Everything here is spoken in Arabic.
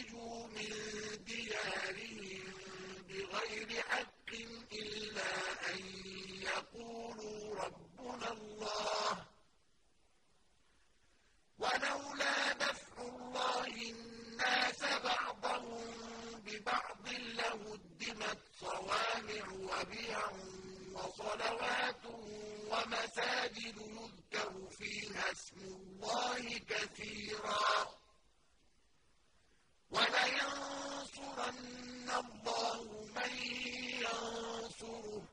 أُخْرِجُوا مِن دِيَارِهِم بِغَيْرِ حَقٍّ إِلَّا أَن يَقُولُوا رَبُّنَا اللَّهُ ۗ. وَلَوْلَا دَفْعُ اللَّهِ النَّاسَ بَعْضَهُم بِبَعْضٍ لَّهُدِّمَتْ صَوَامِعُ وَبِيَعٌ وَصَلَوَاتٌ وَمَسَاجِدُ يُذْكَرُ فِيهَا اسْمُ اللَّهِ كَثِيرًا ۗ. اللَّهُ مَن يَنصُرُهُ ۗ